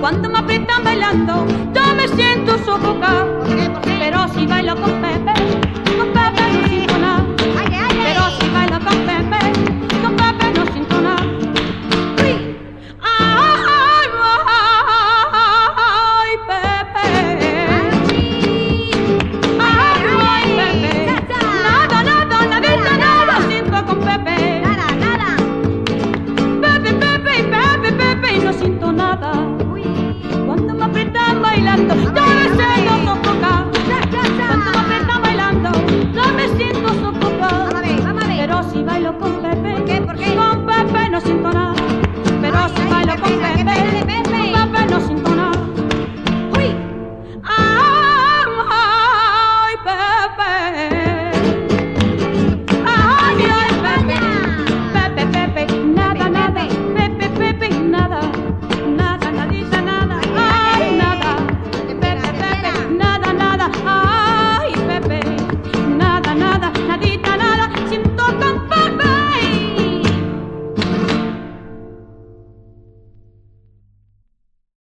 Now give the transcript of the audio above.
Cuando me están bailando, yo me siento sofocado. Cuando me apretan bailando, yo me siento sofocada. Cuando me apretan bailando, yo me siento sofocada. Pero si bailo con Pepe, con Pepe no siento nada. nadie.